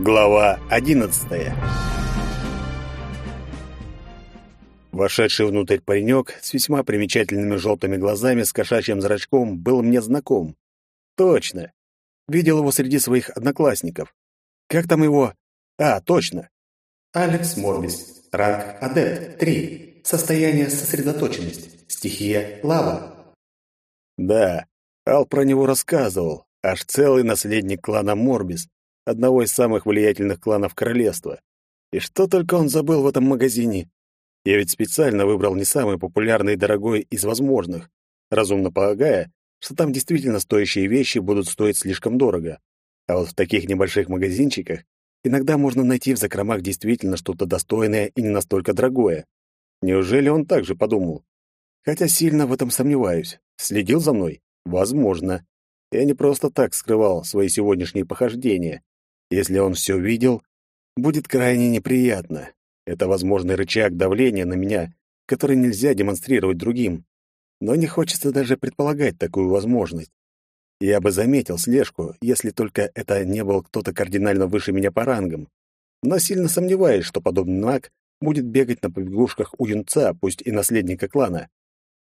Глава одиннадцатая Вошедший внутрь паренек с весьма примечательными желтыми глазами с кошачьим зрачком был мне знаком. Точно. Видел его среди своих одноклассников. Как там его? А, точно. Алекс Морбис. Ранг Адепт 3. Состояние сосредоточенность. Стихия Лава. Да, Ал про него рассказывал. Аж целый наследник клана Морбис, одного из самых влиятельных кланов королевства. И что только он забыл в этом магазине. Я ведь специально выбрал не самый популярный и дорогой из возможных, разумно полагая, что там действительно стоящие вещи будут стоить слишком дорого. А вот в таких небольших магазинчиках иногда можно найти в закромах действительно что-то достойное и не настолько дорогое. Неужели он так же подумал? Хотя сильно в этом сомневаюсь. Следил за мной? Возможно. Я не просто так скрывал свои сегодняшние похождения. Если он все видел, будет крайне неприятно. Это возможный рычаг давления на меня, который нельзя демонстрировать другим. Но не хочется даже предполагать такую возможность. Я бы заметил слежку, если только это не был кто-то кардинально выше меня по рангам. Но сильно сомневаюсь, что подобный маг будет бегать на побегушках у юнца, пусть и наследника клана.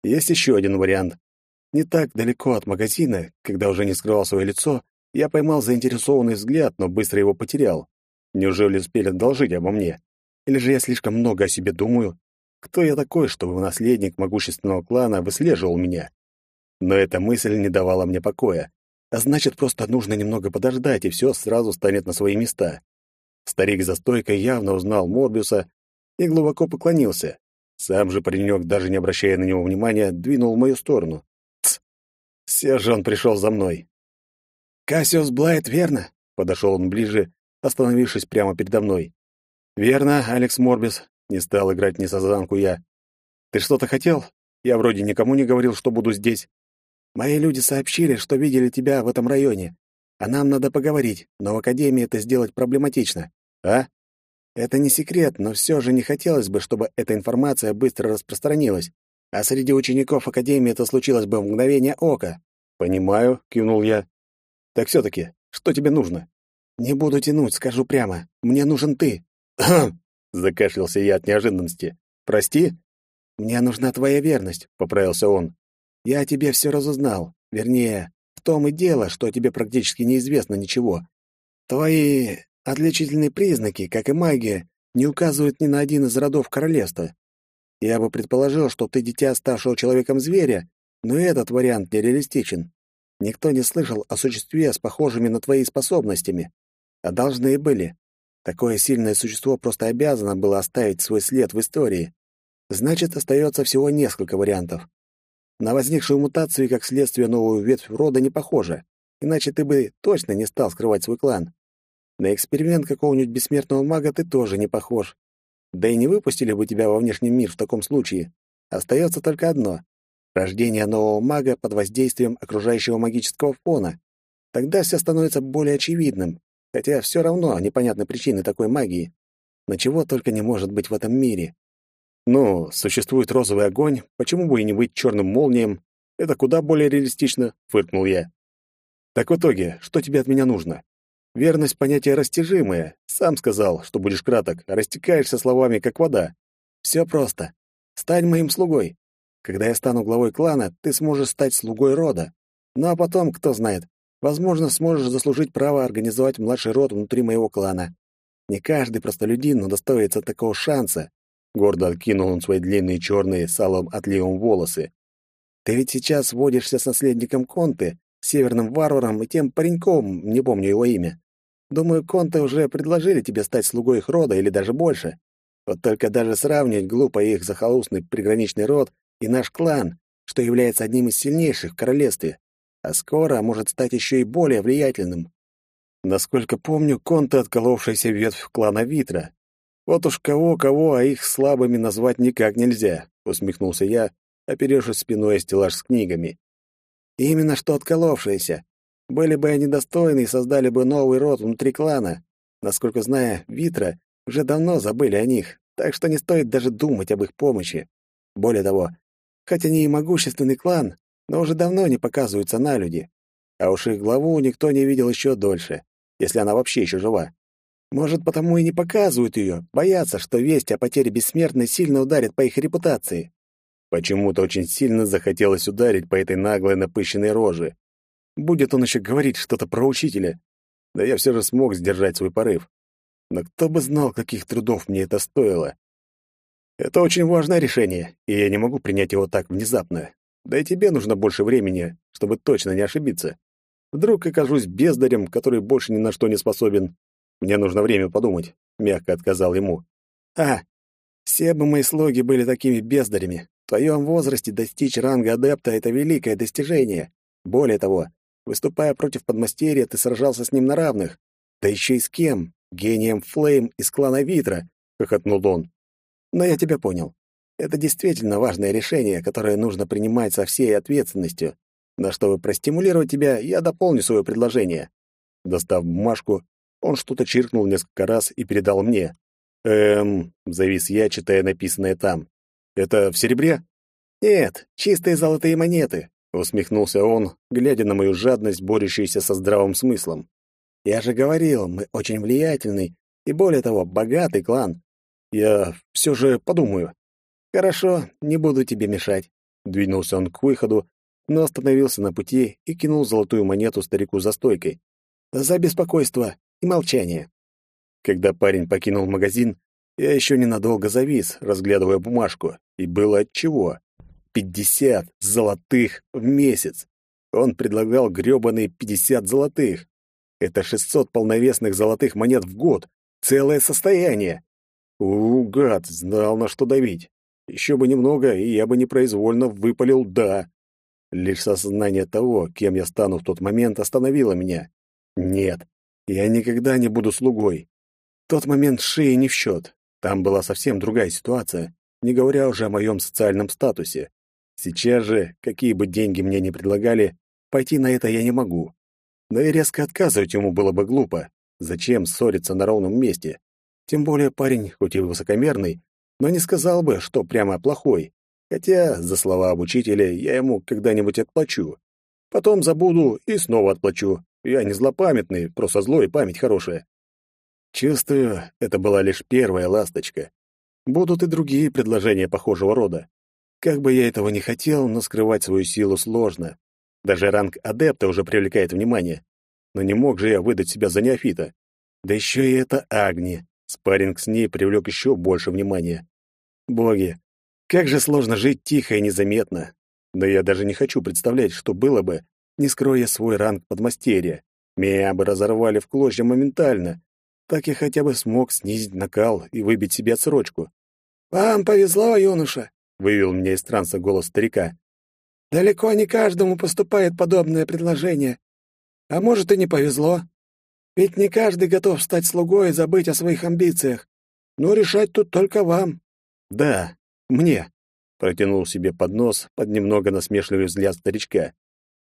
Есть еще один вариант. Не так далеко от магазина, когда уже не скрывал свое лицо, я поймал заинтересованный взгляд, но быстро его потерял. Неужели успели одолжить обо мне? Или же я слишком много о себе думаю? Кто я такой, чтобы наследник могущественного клана выслеживал меня? Но эта мысль не давала мне покоя. А значит, просто нужно немного подождать, и все сразу станет на свои места. Старик за стойкой явно узнал Морбиуса и глубоко поклонился. Сам же паренек, даже не обращая на него внимания, двинул в мою сторону. Тсс! Все же он пришел за мной. «Кассиус Блайт, верно?» — подошел он ближе, остановившись прямо передо мной. «Верно, Алекс Морбис», — не стал играть ни созданку я. «Ты что-то хотел? Я вроде никому не говорил, что буду здесь». «Мои люди сообщили, что видели тебя в этом районе. А нам надо поговорить, но в Академии это сделать проблематично». «А?» «Это не секрет, но все же не хотелось бы, чтобы эта информация быстро распространилась. А среди учеников Академии это случилось бы в мгновение ока». «Понимаю», — кивнул я. Так все-таки, что тебе нужно? Не буду тянуть, скажу прямо. Мне нужен ты. Закашлялся я от неожиданности. Прости? Мне нужна твоя верность, поправился он. Я о тебе все разузнал. Вернее, в том и дело, что о тебе практически неизвестно ничего. Твои отличительные признаки, как и магия, не указывают ни на один из родов королевства. Я бы предположил, что ты дитя ставшего человеком зверя, но этот вариант нереалистичен. Никто не слышал о существе с похожими на твои способностями. А должны были. Такое сильное существо просто обязано было оставить свой след в истории. Значит, остается всего несколько вариантов. На возникшую мутацию и как следствие новую ветвь рода не похоже, иначе ты бы точно не стал скрывать свой клан. На эксперимент какого-нибудь бессмертного мага ты тоже не похож. Да и не выпустили бы тебя во внешний мир в таком случае. Остается только одно Рождение нового мага под воздействием окружающего магического фона. Тогда все становится более очевидным, хотя все равно непонятны причины такой магии. Но чего только не может быть в этом мире. Ну, существует розовый огонь, почему бы и не быть черным молнием? Это куда более реалистично, фыркнул я. Так в итоге, что тебе от меня нужно? Верность — понятие растяжимое. Сам сказал, что будешь краток, а растекаешься словами, как вода. Все просто. Стань моим слугой. Когда я стану главой клана, ты сможешь стать слугой рода. Ну а потом, кто знает, возможно, сможешь заслужить право организовать младший род внутри моего клана. Не каждый простолюдин удостоится такого шанса. Гордо откинул он свои длинные черные с алым отливом волосы. Ты ведь сейчас водишься с наследником Конты, северным варваром и тем пареньком, не помню его имя. Думаю, Конты уже предложили тебе стать слугой их рода или даже больше. Вот только даже сравнивать глупо их захолустный приграничный род и наш клан, что является одним из сильнейших в королевстве, а скоро может стать еще и более влиятельным. Насколько помню, Конте отколовшаяся ветвь клана Витра. Вот уж кого-кого, а их слабыми назвать никак нельзя, усмехнулся я, оперевшись спиной стеллаж с книгами. Именно что отколовшаяся. Были бы они достойны и создали бы новый род внутри клана. Насколько знаю, Витра уже давно забыли о них, так что не стоит даже думать об их помощи. Более того, Хоть они и могущественный клан, но уже давно не показываются на люди. А уж их главу никто не видел еще дольше, если она вообще еще жива. Может, потому и не показывают ее, боятся, что весть о потере бессмертной сильно ударит по их репутации. Почему-то очень сильно захотелось ударить по этой наглой напыщенной роже. Будет он еще говорить что-то про учителя. Да я все же смог сдержать свой порыв. Но кто бы знал, каких трудов мне это стоило. Это очень важное решение, и я не могу принять его так внезапно. Да и тебе нужно больше времени, чтобы точно не ошибиться. Вдруг окажусь бездарем, который больше ни на что не способен. Мне нужно время подумать, мягко отказал ему. А, все бы мои слуги были такими бездарями. В твоем возрасте достичь ранга адепта — это великое достижение. Более того, выступая против подмастерья, ты сражался с ним на равных. Да еще и с кем? Гением Флейм из клана Витра, — хохотнул он. Но я тебя понял. Это действительно важное решение, которое нужно принимать со всей ответственностью. Но чтобы простимулировать тебя, я дополню свое предложение. Достав бумажку, он что-то чиркнул несколько раз и передал мне. «Эм...» — завис я, читая написанное там. «Это в серебре?» «Нет, чистые золотые монеты», — усмехнулся он, глядя на мою жадность, борющуюся со здравым смыслом. «Я же говорил, мы очень влиятельный и, более того, богатый клан. Я все же подумаю». «Хорошо, не буду тебе мешать», — двинулся он к выходу, но остановился на пути и кинул золотую монету старику за стойкой. «За беспокойство и молчание». Когда парень покинул магазин, я еще ненадолго завис, разглядывая бумажку, и было отчего. Пятьдесят золотых в месяц. Он предлагал грёбаные пятьдесят золотых. Это шестьсот полновесных золотых монет в год. Целое состояние. У, гад, знал, на что давить. Еще бы немного, и я бы непроизвольно выпалил «да». Лишь сознание того, кем я стану в тот момент, остановило меня. Нет, я никогда не буду слугой. Тот момент шеи не в счет. Там была совсем другая ситуация, не говоря уже о моем социальном статусе. Сейчас же, какие бы деньги мне ни предлагали, пойти на это я не могу. Но и резко отказывать ему было бы глупо. Зачем ссориться на ровном месте? Тем более парень, хоть и высокомерный, но не сказал бы, что прямо плохой. Хотя, за слова об учителе, я ему когда-нибудь отплачу. Потом забуду и снова отплачу. Я не злопамятный, просто злой и память хорошая. Чувствую, это была лишь первая ласточка. Будут и другие предложения похожего рода. Как бы я этого не хотел, но скрывать свою силу сложно. Даже ранг адепта уже привлекает внимание. Но не мог же я выдать себя за неофита. Да еще и это Агни. Спарринг с ней привлек еще больше внимания. Боги, как же сложно жить тихо и незаметно. Но я даже не хочу представлять, что было бы, не скроя свой ранг подмастерья. Меня бы разорвали в клочья моментально. Так я хотя бы смог снизить накал и выбить себе отсрочку. «Вам повезло, юноша», — вывел меня из транса голос старика. «Далеко не каждому поступает подобное предложение. А может, и не повезло. Ведь не каждый готов стать слугой и забыть о своих амбициях. Но решать тут только вам. «Да, мне», — протянул себе под нос под немного насмешливый взгляд старичка.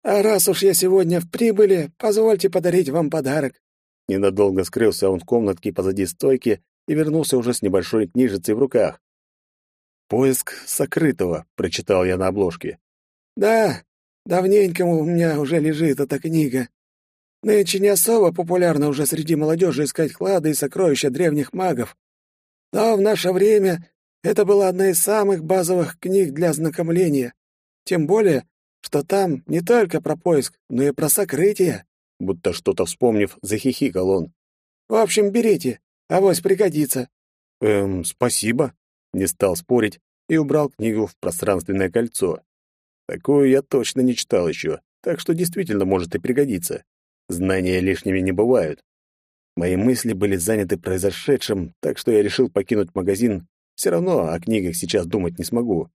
«А раз уж я сегодня в прибыли, позвольте подарить вам подарок». Ненадолго скрылся он в комнатке позади стойки и вернулся уже с небольшой книжицей в руках. «Поиск сокрытого», — прочитал я на обложке. «Да, давненько у меня уже лежит эта книга. Нынче не особо популярно уже среди молодежи искать клады и сокровища древних магов. Но в наше время это была одна из самых базовых книг для ознакомления. Тем более, что там не только про поиск, но и про сокрытие. Будто что-то вспомнив, захихикал он. В общем, берите, авось пригодится. Эм, спасибо. Не стал спорить и убрал книгу в пространственное кольцо. Такую я точно не читал еще, так что действительно может и пригодиться. Знания лишними не бывают. Мои мысли были заняты произошедшим, так что я решил покинуть магазин все равно о книгах сейчас думать не смогу.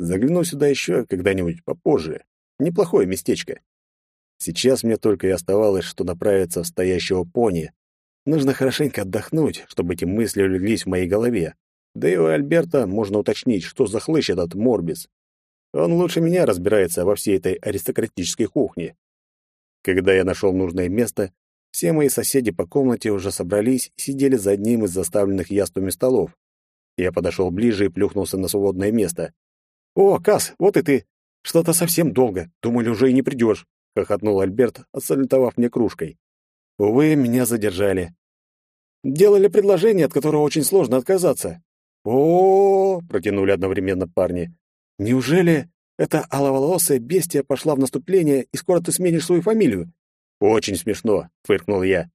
Загляну сюда еще когда-нибудь попозже. Неплохое местечко. Сейчас мне только и оставалось, что направиться в стоящего пони. Нужно хорошенько отдохнуть, чтобы эти мысли улеглись в моей голове. Да и у Альберта можно уточнить, что за хлыщ этот Морбис. Он лучше меня разбирается во всей этой аристократической кухне. Когда я нашел нужное место, все мои соседи по комнате уже собрались и сидели за одним из заставленных яствами столов. Я подошел ближе и плюхнулся на свободное место. «О, Кас, вот и ты! Что-то совсем долго. Думали, уже и не придешь», — хохотнул Альберт, отсалютовав мне кружкой. Увы, меня задержали. Делали предложение, от которого очень сложно отказаться. О, -о, протянули одновременно парни. Неужели эта аловолосая бестия пошла в наступление, и скоро ты сменишь свою фамилию? Очень смешно, фыркнул я.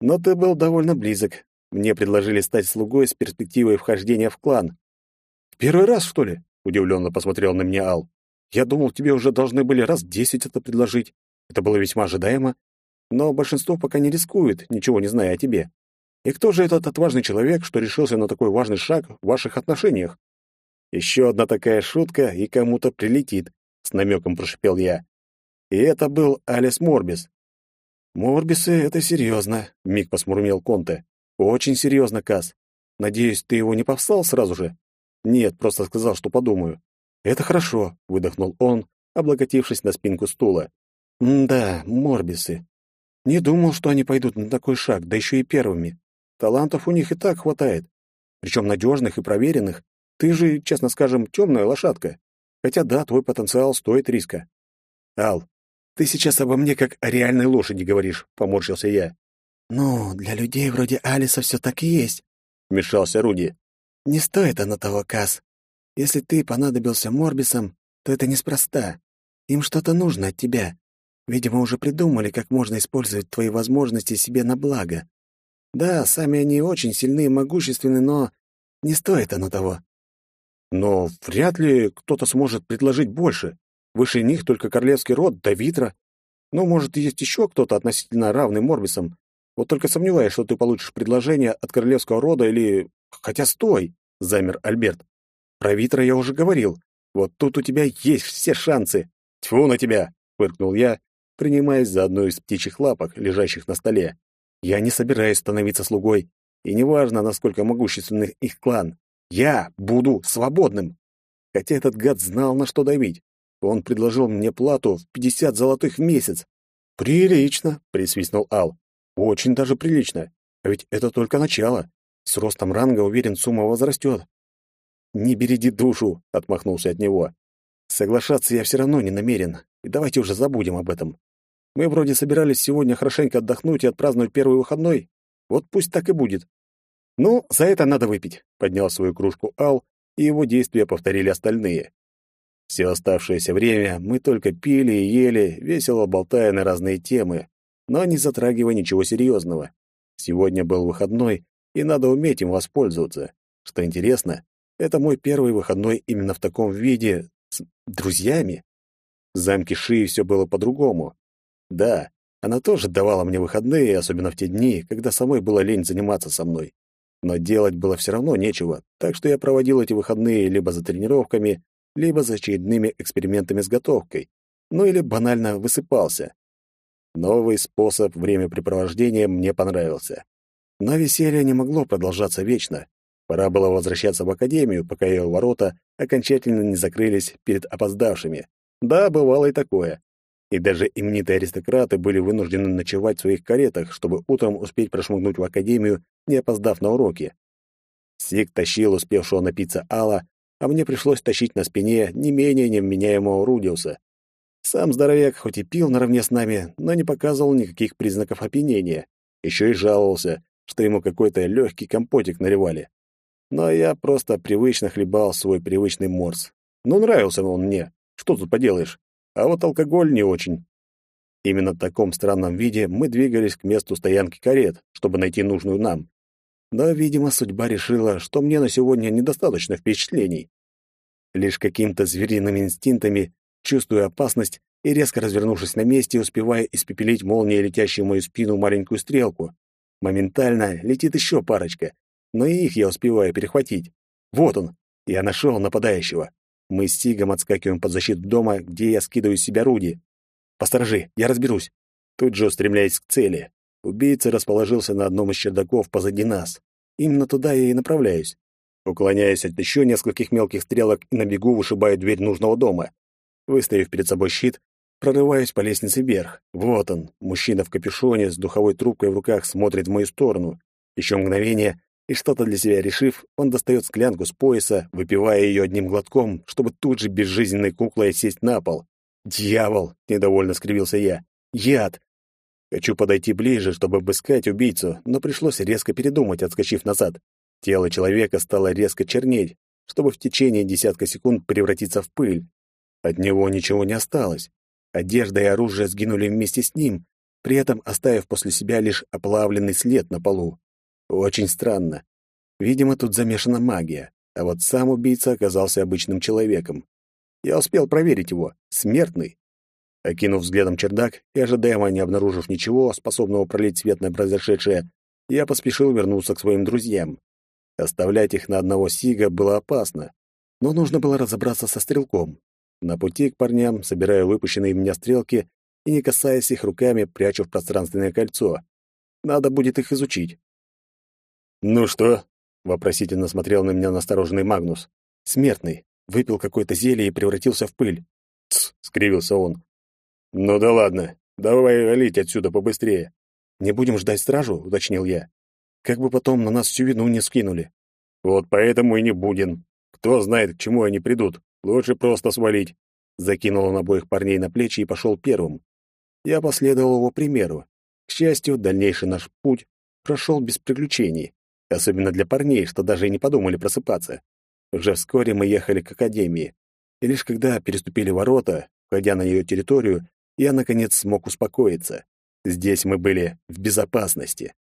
Но ты был довольно близок. Мне предложили стать слугой с перспективой вхождения в клан. В первый раз, что ли? удивленно посмотрел на меня Ал. Я думал, тебе уже должны были раз десять это предложить. Это было весьма ожидаемо. Но большинство пока не рискует, ничего не зная о тебе. И кто же этот отважный человек, что решился на такой важный шаг в ваших отношениях? Еще одна такая шутка, и кому-то прилетит, с намеком прошипел я. И это был Алис Морбис. Морбисы — это серьезно, миг посмурмел Конте. Очень серьезно, Кас. Надеюсь, ты его не повстал сразу же? Нет, просто сказал, что подумаю. Это хорошо, выдохнул он, облокотившись на спинку стула. да, Морбисы. Не думал, что они пойдут на такой шаг, да еще и первыми. Талантов у них и так хватает. Причем надежных и проверенных. Ты же, честно скажем, темная лошадка. Хотя да, твой потенциал стоит риска. Ал, ты сейчас обо мне как о реальной лошади говоришь, поморщился я. Ну, для людей вроде Алиса все так и есть, вмешался Руди. Не стоит оно того, Кас. Если ты понадобился Морбисам, то это неспроста. Им что-то нужно от тебя. Видимо, уже придумали, как можно использовать твои возможности себе на благо. Да, сами они очень сильны и могущественны, но не стоит оно того. Но вряд ли кто-то сможет предложить больше. Выше них только королевский род да Витра. Ну, может, есть еще кто-то относительно равный Морбисам. Вот только сомневаюсь, что ты получишь предложение от королевского рода или... Хотя стой, — замер Альберт. Про Витра я уже говорил. Вот тут у тебя есть все шансы. Тьфу на тебя, — фыркнул я, принимаясь за одну из птичьих лапок, лежащих на столе. Я не собираюсь становиться слугой, и неважно, насколько могущественный их клан. Я буду свободным. Хотя этот гад знал, на что давить. Он предложил мне плату в пятьдесят золотых в месяц. Прилично, присвистнул Ал. Очень даже прилично. А ведь это только начало. С ростом ранга, уверен, сумма возрастет. Не береди душу, отмахнулся от него. Соглашаться я все равно не намерен. И давайте уже забудем об этом. Мы вроде собирались сегодня хорошенько отдохнуть и отпраздновать первый выходной. Вот пусть так и будет. «Ну, за это надо выпить», — поднял свою кружку Ал, и его действия повторили остальные. Все оставшееся время мы только пили и ели, весело болтая на разные темы, но не затрагивая ничего серьезного. Сегодня был выходной, и надо уметь им воспользоваться. Что интересно, это мой первый выходной именно в таком виде с друзьями. В замке Ши все было по-другому. Да, она тоже давала мне выходные, особенно в те дни, когда самой было лень заниматься со мной. Но делать было все равно нечего, так что я проводил эти выходные либо за тренировками, либо за очередными экспериментами с готовкой, ну или банально высыпался. Новый способ времяпрепровождения мне понравился. Но веселье не могло продолжаться вечно. Пора было возвращаться в академию, пока ее ворота окончательно не закрылись перед опоздавшими. Да, бывало и такое. И даже именитые аристократы были вынуждены ночевать в своих каретах, чтобы утром успеть прошмыгнуть в академию не опоздав на уроки. Сик тащил успевшего напиться Алла, а мне пришлось тащить на спине не менее невменяемого Рудиуса. Сам здоровяк хоть и пил наравне с нами, но не показывал никаких признаков опьянения. Еще и жаловался, что ему какой-то легкий компотик наливали. Но я просто привычно хлебал свой привычный морс. Ну, нравился он мне, что тут поделаешь. А вот алкоголь не очень. Именно в таком странном виде мы двигались к месту стоянки карет, чтобы найти нужную нам. Но, видимо, судьба решила, что мне на сегодня недостаточно впечатлений. Лишь каким-то звериными инстинктами, чувствуя опасность и резко развернувшись на месте, успевая испепелить молнией летящую мою спину маленькую стрелку. Моментально летит еще парочка, но и их я успеваю перехватить. Вот он, я нашел нападающего. Мы с Сигом отскакиваем под защиту дома, где я скидываю с себя Руди. «Посторожи, я разберусь». Тут же устремляясь к цели. Убийца расположился на одном из чердаков позади нас. Именно туда я и направляюсь. Уклоняясь от еще нескольких мелких стрелок и на вышибаю дверь нужного дома. Выставив перед собой щит, прорываюсь по лестнице вверх. Вот он, мужчина в капюшоне с духовой трубкой в руках смотрит в мою сторону. Еще мгновение, и что-то для себя решив, он достает склянку с пояса, выпивая ее одним глотком, чтобы тут же безжизненной куклой сесть на пол. «Дьявол!» — недовольно скривился я. «Яд! Хочу подойти ближе, чтобы обыскать убийцу, но пришлось резко передумать, отскочив назад. Тело человека стало резко чернеть, чтобы в течение десятка секунд превратиться в пыль. От него ничего не осталось. Одежда и оружие сгинули вместе с ним, при этом оставив после себя лишь оплавленный след на полу. Очень странно. Видимо, тут замешана магия, а вот сам убийца оказался обычным человеком. Я успел проверить его. Смертный. Окинув взглядом чердак и ожидаемо не обнаружив ничего, способного пролить свет на произошедшее, я поспешил вернуться к своим друзьям. Оставлять их на одного Сига было опасно, но нужно было разобраться со стрелком. На пути к парням собираю выпущенные меня стрелки и, не касаясь их руками, прячу в пространственное кольцо. Надо будет их изучить. «Ну что?» — вопросительно смотрел на меня настороженный Магнус. «Смертный. Выпил какое-то зелье и превратился в пыль». «Тсс!» — скривился он. «Ну да ладно. Давай валить отсюда побыстрее». «Не будем ждать стражу?» — уточнил я. Как бы потом на нас всю вину не скинули. Вот поэтому и не будем. Кто знает, к чему они придут. Лучше просто свалить. Закинул он обоих парней на плечи и пошел первым. Я последовал его примеру. К счастью, дальнейший наш путь прошел без приключений, особенно для парней, что даже и не подумали просыпаться. Уже вскоре мы ехали к академии, и лишь когда переступили ворота, входя на ее территорию, я наконец смог успокоиться. Здесь мы были в безопасности.